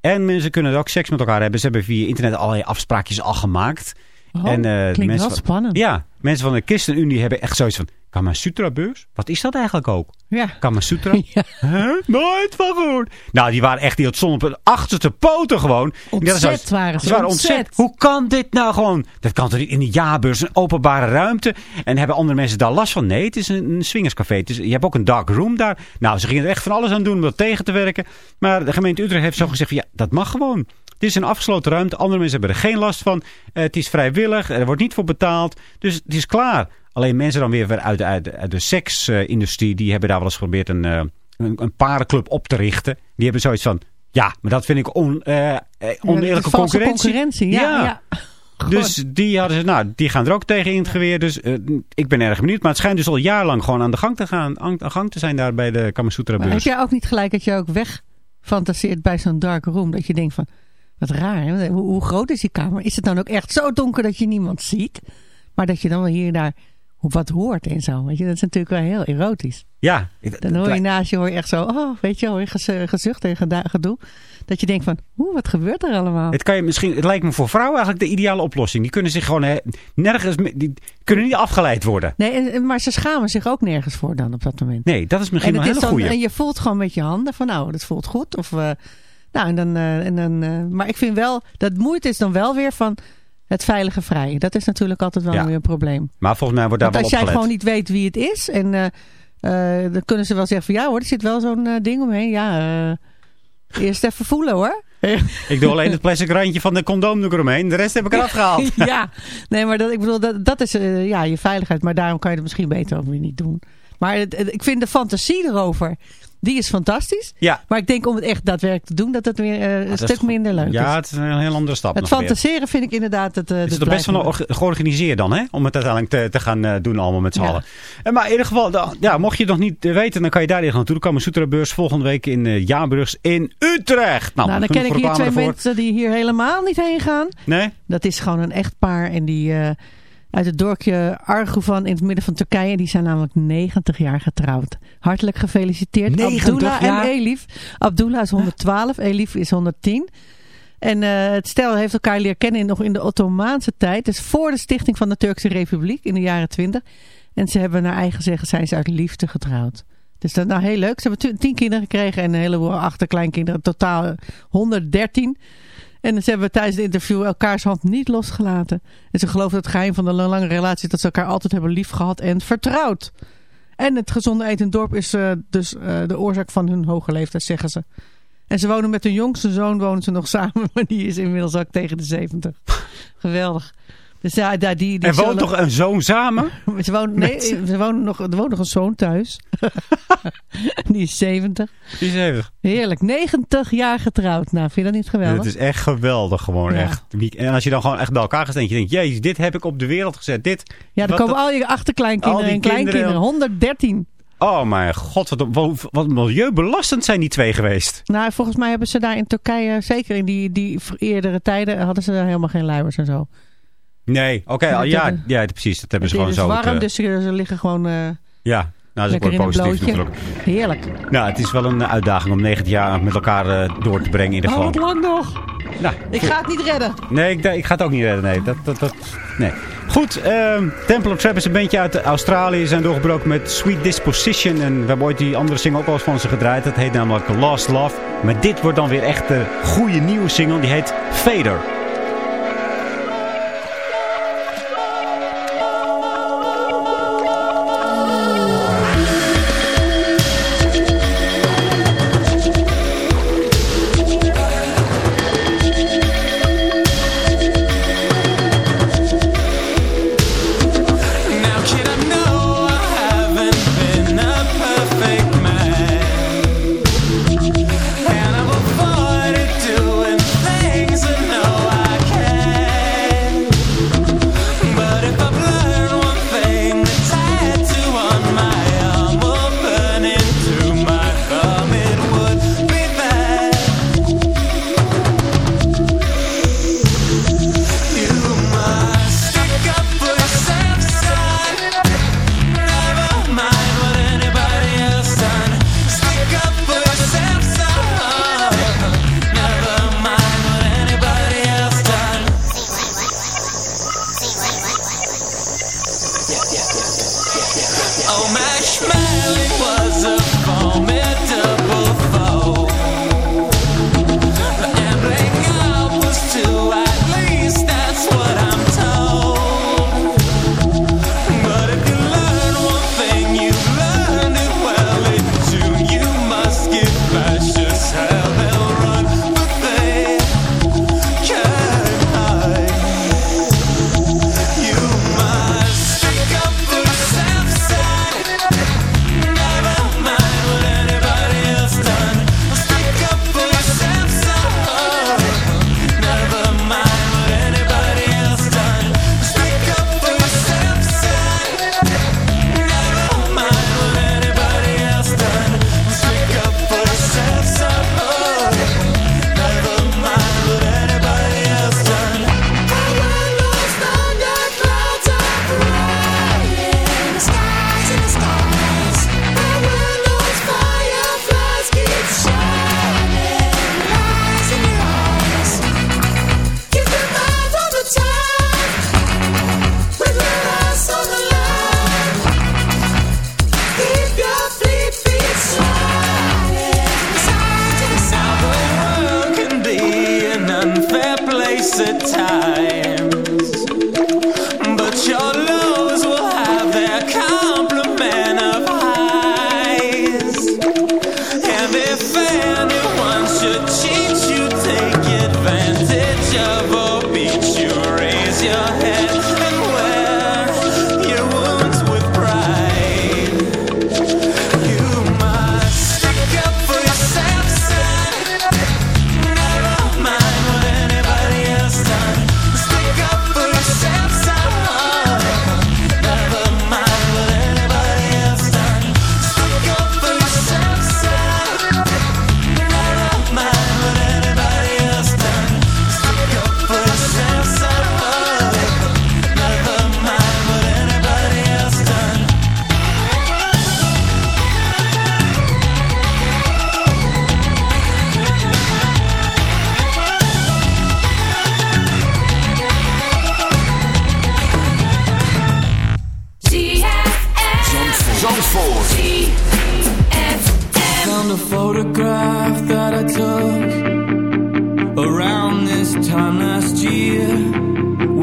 En mensen kunnen ook seks met elkaar hebben. Ze hebben via internet allerlei afspraakjes al gemaakt. Oh, en, eh, klinkt mensen wel van- spannend. Ja, mensen van de ChristenUnie hebben echt zoiets van... Kamasutra beurs? Wat is dat eigenlijk ook? Ja. Kamasutra? Ja. Huh? Nooit van gehoord. Nou, die waren echt, die had op hun achterste poten gewoon. Ontzet Ja, waren ze, waren ontzet. Hoe kan dit nou gewoon? Dat kan toch niet in de jaarbeurs, een openbare ruimte. En hebben andere mensen daar last van? Nee, het is een, een swingerscafé. Het is, je hebt ook een dark room daar. Nou, ze gingen er echt van alles aan doen om dat tegen te werken. Maar de gemeente Utrecht heeft zo gezegd van, ja, dat mag gewoon. Het is een afgesloten ruimte. Andere mensen hebben er geen last van. Eh, het is vrijwillig. Er wordt niet voor betaald. Dus het is klaar. Alleen mensen dan weer uit, de- uit, de- uit de seksindustrie. die hebben daar wel eens geprobeerd een, eh, een, een parenclub op te richten. Die hebben zoiets van... Ja, maar dat vind ik on, eh, oneerlijke concurrentie. concurrentie. Ja, ja. Dus die hadden ze, nou, die gaan er ook tegen in het geweer. Dus ik ben erg benieuwd. Maar het schijnt dus al jarenlang gewoon aan de gang te gaan. Aan gang te zijn daar bij de Kamasutra Maar heb jij ook niet gelijk dat je ook wegfantaseert bij zo'n dark room? Dat je denkt van, wat raar. Hè? Hoe, hoe groot is die kamer? Is het dan ook echt zo donker dat je niemand ziet? Maar dat je dan wel hier en daar wat hoort en zo. Weet je? Dat is natuurlijk wel heel erotisch. Ja. Dan hoor je naast je hoor je echt zo, oh, weet je, hoor je gez- gezucht en gedoe. Dat je denkt van, oeh, wat gebeurt er allemaal? Het, kan je misschien, het lijkt me voor vrouwen eigenlijk de ideale oplossing. Die kunnen zich gewoon eh, nergens... Die kunnen niet afgeleid worden. Nee, en- maar ze schamen zich ook nergens voor dan op dat moment. Nee, dat is misschien en, wel een hele dan, en je voelt gewoon met je handen van, nou, dat voelt goed. Of, eh, nou, en dan, eh, en dan, eh, maar ik vind wel, dat moeite is dan wel weer van het veilige vrij. Dat is natuurlijk altijd wel Ja. weer een probleem. Maar volgens mij wordt daar Want wel als jij gewoon niet weet wie het is en eh, dan kunnen ze wel zeggen van, ja hoor, er zit wel zo'n ding omheen. Ja, eerst even voelen hoor. Ik doe alleen het plastic randje van de condoom eromheen. De rest heb ik eraf gehaald. ja, nee, maar dat, ik bedoel, dat, dat is ja, je veiligheid. Maar daarom kan je het misschien beter ook weer niet doen. Maar het- het- ik vind de fantasie erover, die is fantastisch. Ja. Maar ik denk om het echt daadwerkelijk te doen, dat het weer eh, een is stuk minder leuk Ja, is. het is een heel andere stap Het weer. fantaseren vind ik inderdaad het, uh, Het is toch best wel orga- georganiseerd dan, hè? Om het uiteindelijk te, te gaan eh, doen allemaal met z'n Ja. allen. En maar in ieder geval, ja, mocht je het nog niet eh, weten, dan kan je daar even naartoe. De Kamasutra beurs volgende week in eh Jaarbrugs in Utrecht. Nou, Nou, dan ken ik hier twee ervoor. mensen die hier helemaal niet heen gaan. Nee? Dat is gewoon een echtpaar en die eh, uit het dorpje Arguvan in het midden van Turkije. Die zijn namelijk 90 jaar getrouwd. Hartelijk gefeliciteerd 90 Abdullah jaar? en Elif. Abdullah is 112, Elif is 110. En eh, het stel heeft elkaar leren kennen nog in de Ottomaanse tijd. Dus voor de stichting van de Turkse Republiek in de jaren 20. En ze hebben naar eigen zeggen zijn ze uit liefde getrouwd. Dus dat is nou heel leuk. Ze hebben tien kinderen gekregen en een heleboel achterkleinkinderen. Totaal eh, 113. En ze hebben tijdens het interview elkaars hand niet losgelaten. En ze geloven dat het geheim van de lange relatie dat ze elkaar altijd hebben lief gehad en vertrouwd. En het gezonde eten dorp is eh, dus eh, de oorzaak van hun hoge leeftijd, zeggen ze. En ze wonen met hun jongste zoon wonen ze nog samen, maar die is inmiddels ook tegen de 70. Geweldig. Dus ja, daar die, die Er woont zullen- toch een zoon samen? Ze wonen, nee, Met- ze nog, er woont nog een zoon thuis. die is 70. Die is. Heerlijk. 90 jaar getrouwd. Nou, vind je dat niet geweldig? Het is echt geweldig gewoon, Ja. echt. En als je dan gewoon echt bij elkaar gaat staan, je denkt, jezus, dit heb ik op de wereld gezet. Dit. Ja, dan komen dat- al je achterkleinkinderen Al en kleinkinderen. kinderen. 113. Oh mijn god, wat, wat, wat milieubelastend zijn die twee geweest. Nou, volgens mij hebben ze daar in Turkije, zeker in die, die eerdere tijden, hadden ze daar helemaal geen luiers en zo. Nee, oké. Okay, ja, precies. Dat hebben ze gewoon zo. Het is warm, eh, dus ze, liggen gewoon... Eh, ja, nou, dat is positief natuurlijk. Heerlijk. Nou, het is wel een eh, uitdaging om 90 jaar met elkaar door te brengen in ieder geval. Oh, wat lang nog. Nou, ik ga het niet redden. Nee, ik, ik, ga het ook niet redden. Nee, dat, dat, dat, nee. Goed, uh, Temple of Trap is een bandje uit Australië. Ze zijn doorgebroken met Sweet Disposition. En we hebben ooit die andere single ook al eens van ze gedraaid. Dat heet namelijk Last Love. Maar dit wordt dan weer echt de goede nieuwe single. Die heet Vader.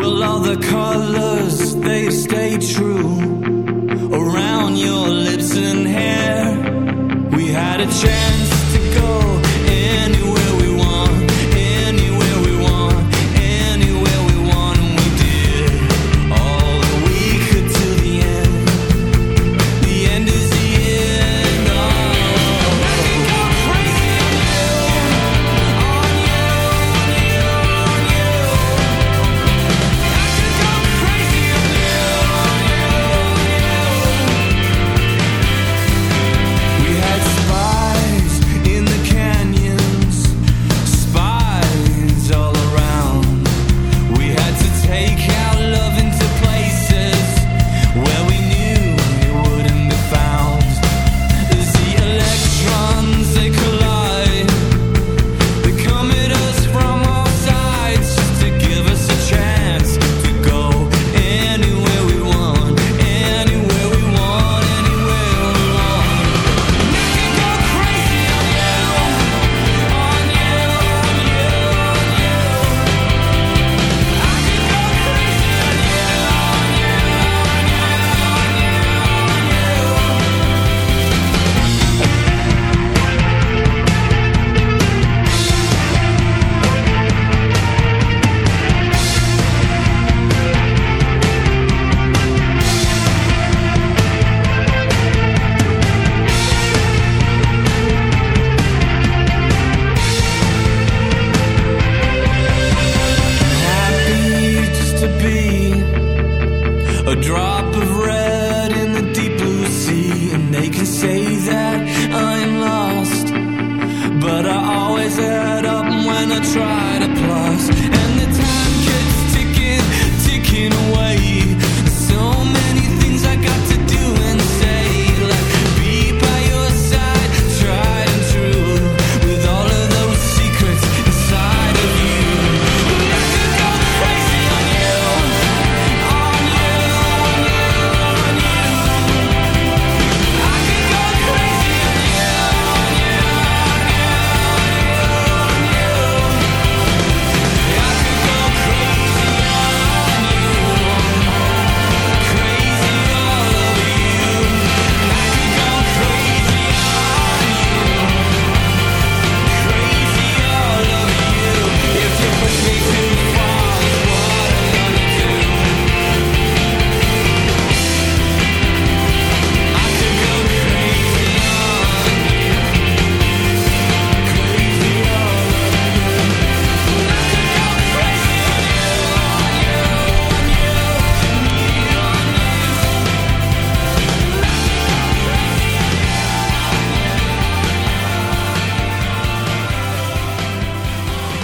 Will all the colors, they stay true around your lips and hair? We had a chance.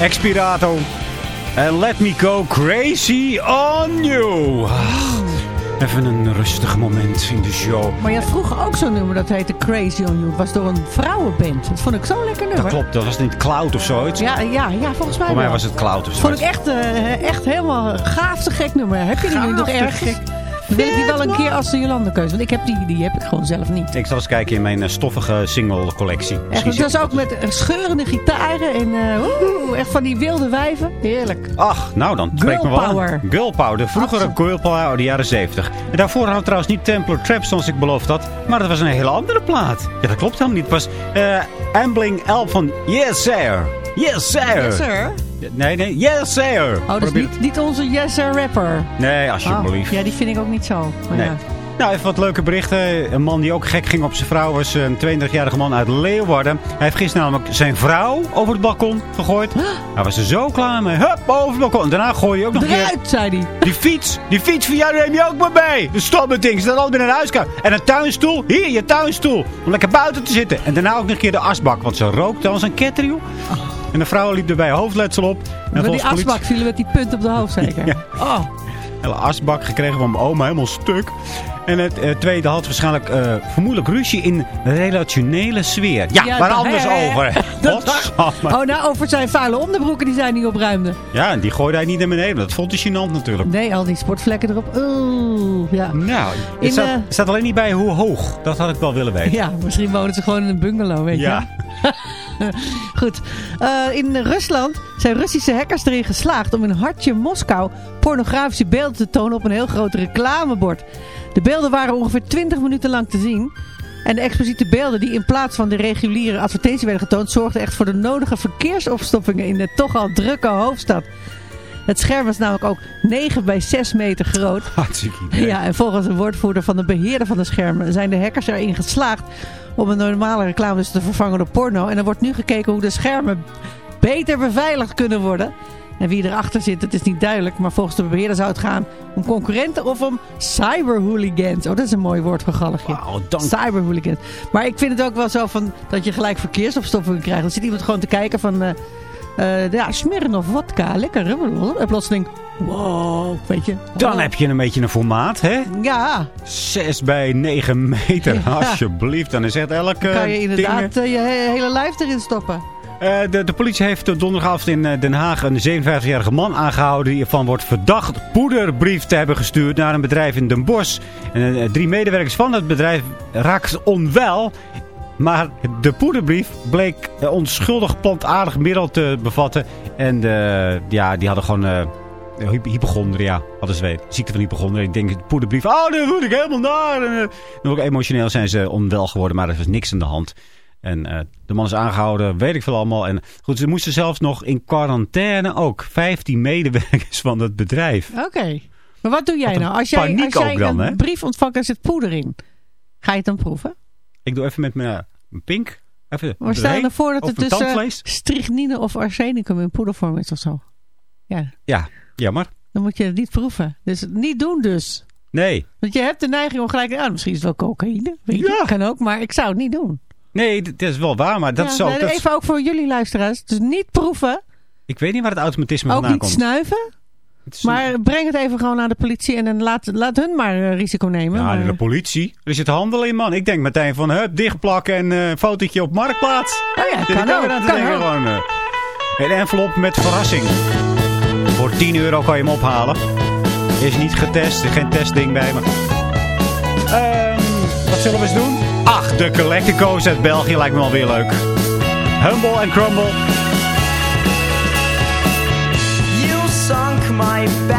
Expirato. En let me go crazy on you. Ah, Even een rustig moment in de show. Maar je had vroeger ook zo'n nummer dat heette Crazy on You. Het was door een vrouwenband. Dat vond ik zo'n lekker nummer. Dat klopt, dat was niet Cloud of zoiets. Ja, ja, ja, volgens mij Voor mij wel. was het Cloud of Vond ik zoiets. echt, eh, echt helemaal gaaf te gek nummer. Heb je die nu nog gek. Dan wil ik die wel een keer als de Jolande-keuze. Want ik heb die, die heb ik gewoon zelf niet. Ik zal eens kijken in mijn eh, stoffige single collectie. Echt, dat is ook met eh, scheurende gitaren en oeh, echt van die wilde wijven. Heerlijk. Ach, nou dan. spreekt me wel aan. power. Girl power. De vroegere Absoluut. girl power uit de jaren 70. En daarvoor hadden we trouwens niet Templar Trap zoals ik beloofd had. Maar dat was een hele andere plaat. Ja, dat klopt helemaal niet. Het was Ambling Elf van Yes Sir. Yes Sir. Yes, sir. Nee, nee. Yes Sir. Oh, dat is Probeer- niet, niet onze Yes Sir rapper. Nee, alsjeblieft. Oh, ja, die vind ik ook niet zo. Maar Nee. ja. Nou, even wat leuke berichten. Een man die ook gek ging op zijn vrouw was een 32-jarige man uit Leeuwarden. Hij heeft gisteren namelijk zijn vrouw over het balkon gegooid. Hij was er zo klaar mee. Hup, over het balkon. En daarna gooi je ook nog een keer... Eruit, zei hij. Die fiets, die fiets van jou neem je ook maar mee. De stomme ding, staat altijd in een huiskamer. En een tuinstoel, hier je tuinstoel. Om lekker buiten te zitten. En daarna ook nog een keer de asbak, want ze rookte als een ketterjoe. En de vrouw liep erbij hoofdletsel op. En Met die politie- asbak vielen met die punt op de hoofd zeker. Ja. Oh, hele asbak gekregen van mijn oma, helemaal stuk. En het eh, tweede had waarschijnlijk eh, vermoedelijk ruzie in relationele sfeer. Ja, Ja, waar anders over. Dat- oh, nou over zijn vuile onderbroeken die zij niet opruimde. Ja, en die gooide hij niet naar beneden. Dat vond hij gênant natuurlijk. Nee, al die sportvlekken erop. Oeh, ja. Nou, In, het staat, eh, staat alleen niet bij hoe hoog. Dat had ik wel willen weten. Ja, misschien wonen ze gewoon in een bungalow, weet Ja. je. Goed. Eh, in Rusland zijn Russische hackers erin geslaagd om in hartje Moskou pornografische beelden te tonen op een heel groot reclamebord. De beelden waren ongeveer 20 minuten lang te zien. En de expliciete beelden die in plaats van de reguliere advertentie werden getoond... zorgden echt voor de nodige verkeersopstoppingen in de toch al drukke hoofdstad. Het scherm was namelijk ook 9 bij 6 meter groot. Hartstikke idee. Ja, en volgens een woordvoerder van de beheerder van de schermen zijn de hackers erin geslaagd om een normale reclame dus te vervangen door porno. En er wordt nu gekeken hoe de schermen beter beveiligd kunnen worden. En wie erachter zit, het is niet duidelijk. Maar volgens de beheerder zou het gaan om concurrenten of om cyberhooligans. Oh, dat is een mooi woord voor galligje. Dank. Cyberhooligans. Maar ik vind het ook wel zo van dat je gelijk verkeersopstoppingen krijgt. Dan zit iemand gewoon te kijken van... eh eh ja, Smirnoff vodka, lekker. En plotseling, wow, weet je. Dan heb je een beetje een formaat, hè? Ja, 6 bij 9 meter, Ja. alsjeblieft. Dan is echt elke dan kan je inderdaad eh, je he- hele lijf erin stoppen. Eh, de, de politie heeft donderdagavond in eh, Den Haag een 57-jarige man aangehouden... die ervan wordt verdacht poederbrief te hebben gestuurd naar een bedrijf in Den Bosch. En, drie medewerkers van het bedrijf raakten onwel... Maar de poederbrief bleek onschuldig plantaardig middel te bevatten. En ja, die hadden gewoon hypochondria. Hadden ze weet. Ziekte van hypochondria. Ik denk, de poederbrief. Oh, dan word ik helemaal naar. En, eh, ook emotioneel zijn ze onwel geworden. Maar er was niks aan de hand. En eh, de man is aangehouden, weet ik veel allemaal. En goed, ze moesten zelfs nog in quarantaine ook. 15 medewerkers van het bedrijf. Oké. Maar wat doe jij Wat nou? Als jij, als jij ook dan, een hè? brief ontvangt en zit poeder in. Ga je het dan proeven? Ik doe even met mijn eh, mijn pink. Even Maar stel je ervoor dat het dus tandvlees. strychnine of arsenicum in poedervorm is of zo. Ja, Ja, jammer. dan moet je het niet proeven. Dus niet doen dus. Nee. Want je hebt de neiging om gelijk... Ah, misschien is het wel cocaïne. Weet je, Ja. kan ook. Maar ik zou het niet doen. Nee, dat is wel waar, maar dat Ja, is ook... nee, dat even ook voor jullie luisteraars. Dus niet proeven. ik weet niet waar het automatisme Ook vandaan niet komt. snuiven. Het is- Maar breng het even gewoon naar de politie. En dan laat, laat hun maar eh, risico nemen. Ja, maar, de politie. Er zit handel in, man. Ik denk meteen van, hup, dichtplakken en eh fotootje op Marktplaats. Oh ja, kan ook, kan denken ook. gewoon. eh. Een envelop met verrassing. Voor 10 euro kan je hem ophalen. Is niet getest, er geen testding bij me. Ehm, wat zullen we eens doen? Ach, de Galactico's uit België lijkt me wel weer leuk. Humble and Crumble. You sunk my battleship,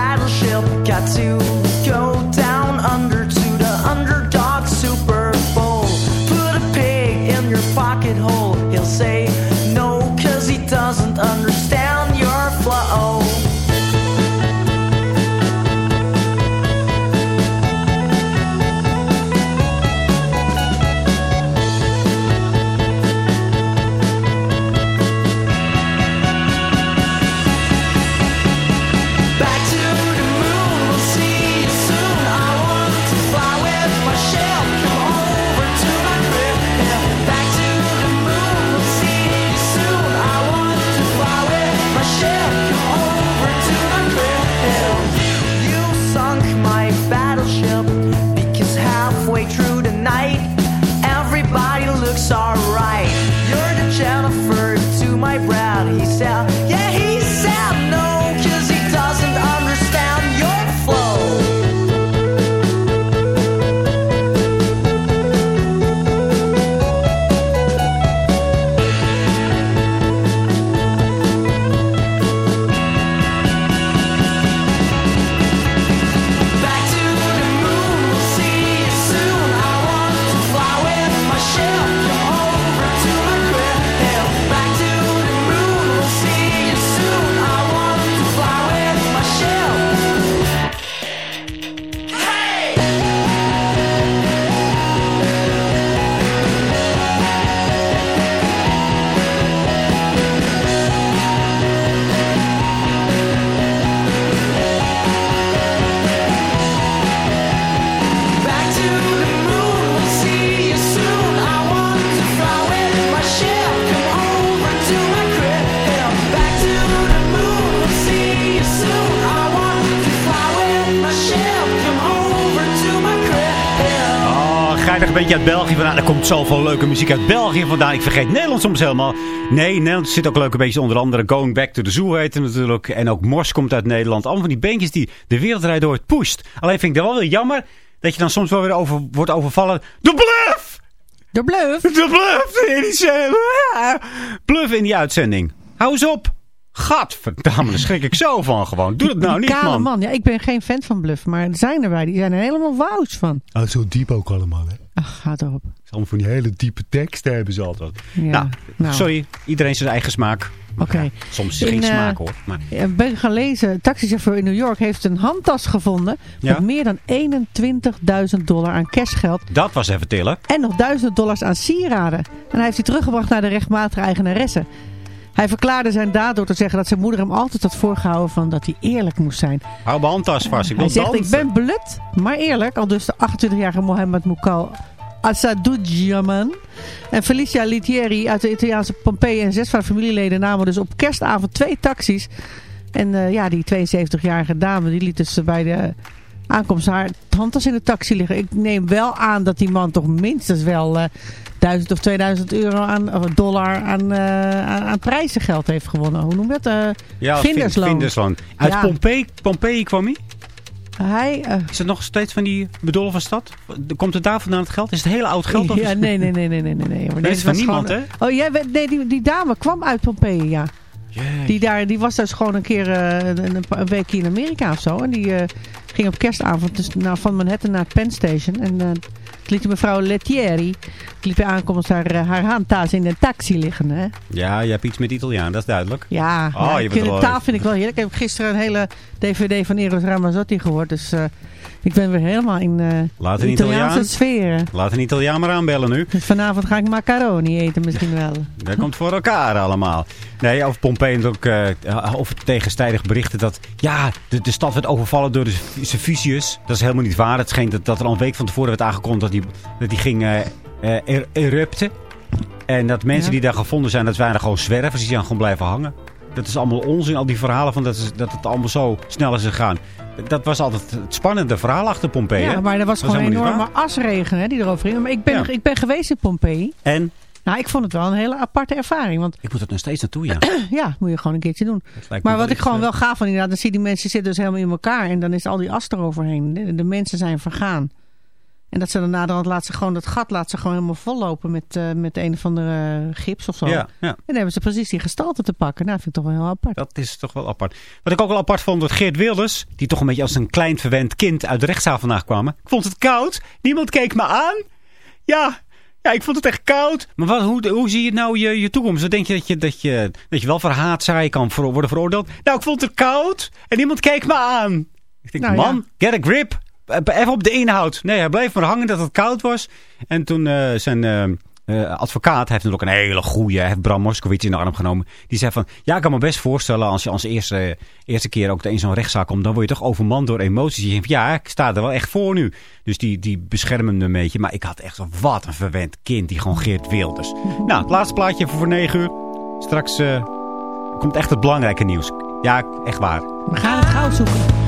een beetje uit België vandaan. Er komt zoveel leuke muziek uit België vandaan. Ik vergeet Nederland soms helemaal. Nee, Nederland zit ook leuke beetjes. Onder andere Going Back to the Zoo heet het natuurlijk. En ook Mors komt uit Nederland. Allemaal van die beentjes die de wereldrijd door het pusht. Alleen vind ik dat wel weer jammer. Dat je dan soms wel weer over, wordt overvallen. De bluff! De bluff. De bluff! in die- ah, Bluff in die uitzending. Hou eens op. Gadverdamme, daar schrik ik zo van gewoon. Doe dat nou niet, kale man. man. Ja, ik ben geen fan van bluff. Maar er zijn erbij. Die zijn er helemaal wouws van. Oh, zo diep ook allemaal, hè? Ach, gaat erop. Allemaal van die hele diepe teksten hebben ze altijd. Ja, Nou, nou. sorry. Iedereen zijn eigen smaak. Oké. Soms is geen In, eh, smaak hoor. Maar Een Bengalese taxichauffeur in New York heeft een handtas gevonden. Ja. Met meer dan 21.000 dollar aan cashgeld. dat was even tillen. En nog duizenden dollars aan sieraden. En hij heeft die teruggebracht naar de rechtmatige eigenaresse. Hij verklaarde zijn daad door te zeggen dat zijn moeder hem altijd had voorgehouden van dat hij eerlijk moest zijn. Hou mijn handtas vast. Ik wil Hij zegt, dansen. ik ben blut, maar eerlijk. Al dus de 28-jarige Mohammed Moukal Assadoujaman. En Felicia Litieri uit de Italiaanse Pompeii en zes van haar familieleden namen dus op kerstavond twee taxis. En eh, ja, die 72-jarige dame die liet dus bij de aankomst haar handtas in de taxi liggen. Ik neem wel aan dat die man toch minstens wel eh 1000 of 2000 euro aan, of dollar aan, eh, aan, aan prijzengeld heeft gewonnen. Hoe noem je dat? Eh, Ja. Uit Ja. Pompeii, Pompeii kwam hij. hij... eh, Is het nog steeds van die bedolven stad? Komt het daar vandaan het geld? Is het hele oud geld? of Ja, nee, nee, nee, nee, nee, nee. nee. Maar Nee, het is van niemand, gewoon- Oh, jij nee, die, die dame kwam uit Pompeii, ja. Die, daar, die was dus gewoon een keer een, een, weekje in Amerika of zo. En die ging op kerstavond dus naar, van Manhattan naar Penn Station. En eh liet mevrouw Lettieri Ik liep aankomen haar, eh, haar handtas in de taxi liggen. Hè? Ja, je hebt iets met Italiaan, dat is duidelijk. Ja, Oh, je ik wel- taal vind ik wel heerlijk. Ik heb gisteren een hele dvd van Eros Ramazzotti gehoord. Dus eh, ik ben weer helemaal in Laat een Italiaanse Italiaan. sfeer. Laat een Italiaan maar aanbellen nu. Dus vanavond ga ik macaroni eten misschien wel. Dat komt voor elkaar allemaal. Nee, over Pompeii ook eh over tegenstrijdige berichten dat... Ja, de, de stad werd overvallen door de Servicius. Dat is helemaal niet waar. Het scheen dat, dat er al een week van tevoren werd aangekondigd dat die, dat die ging eh eh, er- erupten. En dat mensen Ja. die daar gevonden zijn, dat waren gewoon zwervers. Die zijn gewoon blijven hangen. Dat is allemaal onzin. Al die verhalen van dat, is, dat het allemaal zo snel is gegaan. Dat was altijd het spannende verhaal achter Pompeii. Ja, maar er was gewoon een enorme asregen hè, die erover ging. Maar ik ben, Ja. ik ben geweest in Pompeii. En? Nou, ik vond het wel een hele aparte ervaring. Want Ik moet er nog steeds naartoe, ja. ja, moet je gewoon een keertje doen. Maar wat ik gewoon eh, wel gaaf van inderdaad, dan zie je die mensen zitten dus helemaal in elkaar. En dan is al die as eroverheen. De, de mensen zijn vergaan. En dat ze dan naderhand laat ze gewoon dat gat laat ze gewoon helemaal vollopen met, eh, met een of andere gips of zo. Ja, ja. En dan hebben ze precies die gestalte te pakken. Nou, vind ik toch wel heel apart. Dat is toch wel apart. Wat ik ook wel apart vond, dat Geert Wilders, die toch een beetje als een klein verwend kind uit de rechtszaal vandaag kwam. Ik vond het koud. Niemand keek me aan. Ja, ja ik vond het echt koud. Maar wat, hoe, hoe zie je nou je, je toekomst? Dan denk je dat je, dat je dat je wel voor haatzaai kan worden veroordeeld. Nou, ik vond het koud en niemand keek me aan. Ik denk, Nou, man, get a grip. Even op de inhoud. Nee, hij bleef maar hangen dat het koud was. En toen eh, zijn eh, eh, advocaat, heeft natuurlijk een hele goeie, hij heeft Bram Moskowitz in de arm genomen. Die zei van, ja, ik kan me best voorstellen als je als eerste, eerste keer ook in zo'n rechtszaak komt, dan word je toch overmand door emoties. Ja, ik sta er wel echt voor nu. Dus die, die beschermen hem een beetje. Maar ik had echt wat een verwend kind, die gewoon Geert Wilders. Nou, het laatste plaatje voor 9 uur. Straks eh, komt echt het belangrijke nieuws. Ja, echt waar. We gaan het gauw zoeken.